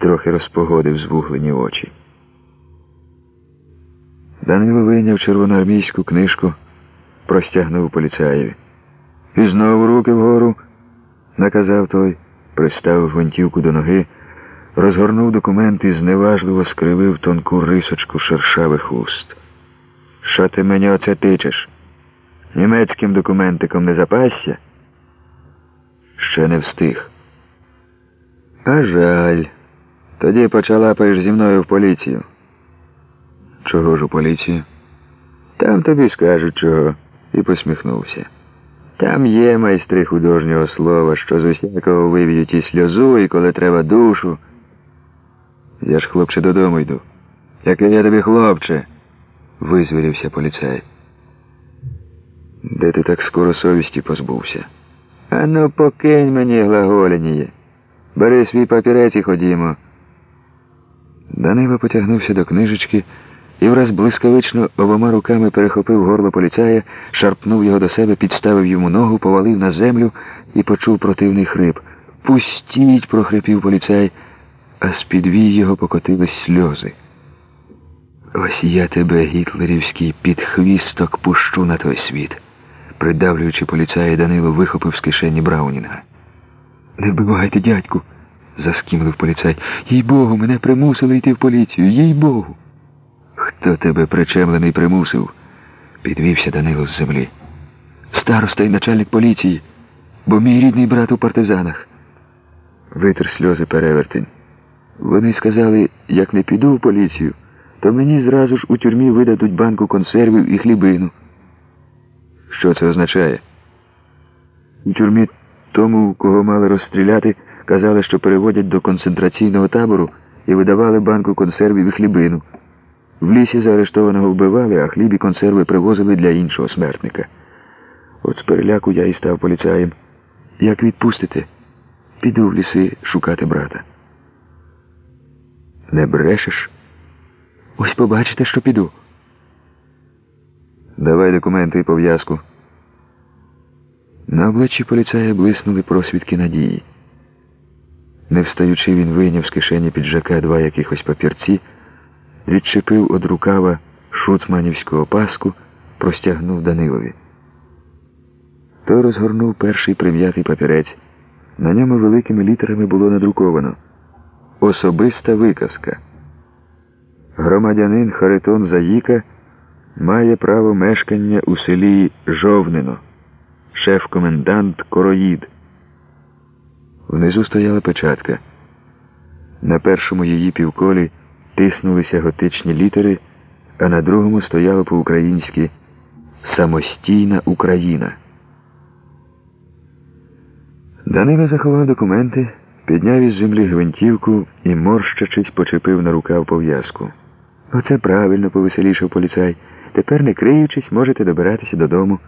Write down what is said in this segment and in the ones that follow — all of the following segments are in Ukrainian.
трохи розпогодив звуглені очі. Данило вийняв червоноармійську книжку, простягнув поліцаєві. І знову руки вгору, наказав той, приставив гвинтівку до ноги, розгорнув документ і зневажливо скривив тонку рисочку шершавих уст. Що ти мені оце тичеш? Німецьким документиком не запасся? Ще не встиг. А жаль. Тоді почалапаєш зі мною в поліцію. Чого ж у поліцію? Там тобі скажуть чого. І посміхнувся. Там є майстри художнього слова, що з усякого вивіють і сльозу, і коли треба душу. Я ж, хлопче, додому йду. Який я тобі, хлопче? визвірівся поліцай. Де ти так скоро совісті позбувся? Ану, покинь мені глаголяніє. Бери свій папірець і ходімо. Данило потягнувся до книжечки і враз блискавично обома руками перехопив горло поліцая, шарпнув його до себе, підставив йому ногу, повалив на землю і почув противний хрип. Пустіть, прохрипів поліцай, а з-під вій його покотились сльози. Ось я тебе, гітлерівський підхвісток, пущу на той світ. Придавлюючи поліцая, Данило вихопив з кишені Браунінга. Не вбивайте, дядьку, заскімлив поліцай. Їй Богу, мене примусили йти в поліцію, їй Богу. Хто тебе причемлений примусив? підвівся Данило з землі. Староста й начальник поліції, бо мій рідний брат у партизанах. Витер сльози перевертень. Вони сказали, як не піду в поліцію, то мені зразу ж у тюрмі видадуть банку консервів і хлібину. Що це означає? У тюрмі тому, кого мали розстріляти, казали, що переводять до концентраційного табору і видавали банку консервів і хлібину. В лісі заарештованого вбивали, а хліб і консерви привозили для іншого смертника. От з переляку я і став поліцаєм. Як відпустите, піду в ліси шукати брата. Не брешеш? Ось побачите, що піду. Давай документи і пов'язку. На обличчі поліцая блиснули просвідки надії. Не встаючи, він вийняв з кишені піджака два якихось папірці, відчепив од рукава шуцманівського паску, простягнув Данилові. Той розгорнув перший прив'ятий папірець. На ньому великими літерами було надруковано Особиста виказка. Громадянин Харитон Заїка має право мешкання у селі Жовнино шеф-комендант Короїд. Внизу стояла печатка. На першому її півколі тиснулися готичні літери, а на другому стояло по-українськи Самостійна Україна. Данило заховав документи, підняв із землі гвинтівку і, морщачись, почепив на рукав пов'язку. Оце правильно повеселішав поліцай. Тепер, не криючись, можете добиратися додому.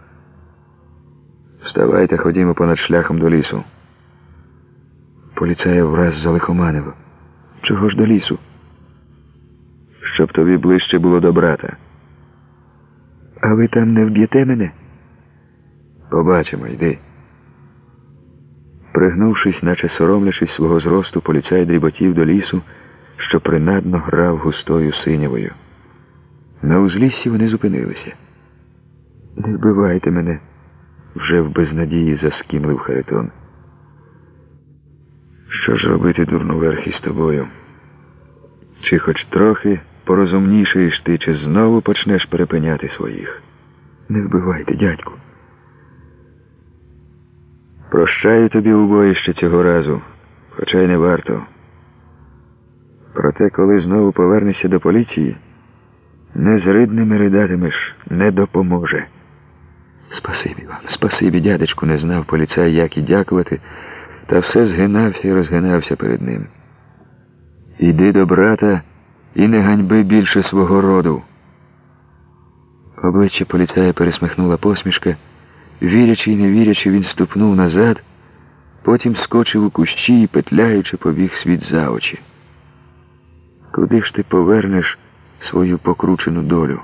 Вставайте, ходімо понад шляхом до лісу. Поліцая враз залихоманив. Чого ж до лісу? Щоб тобі ближче було до брата. А ви там не вб'єте мене? Побачимо, йди. Пригнувшись, наче соромлячись свого зросту, поліцай дріботів до лісу, що принадно грав густою синявою. На узліссі вони зупинилися. Не вбивайте мене вже в безнадії заскімлив Харитон. Що ж робити, дурноверхі, з тобою? Чи хоч трохи порозумнішаєш ти, чи знову почнеш перепиняти своїх? Не вбивайте, дядьку. Прощаю тобі у боїще цього разу, хоча й не варто. Проте, коли знову повернешся до поліції, незридними ридатимеш не допоможе. Спасибі вам, спасибі, дядечку, не знав поліцай, як і дякувати, та все згинався і розгинався перед ним. Іди до брата і не ганьби більше свого роду. Обличчя поліцая пересмихнула посмішка. Вірячи і не вірячи, він ступнув назад, потім скочив у кущі і, петляючи, побіг світ за очі. Куди ж ти повернеш свою покручену долю?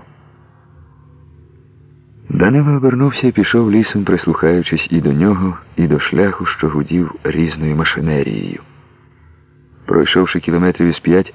Данило обернувся і пішов лісом, прислухаючись і до нього, і до шляху, що гудів різною машинерією. Пройшовши кілометрів із п'ять,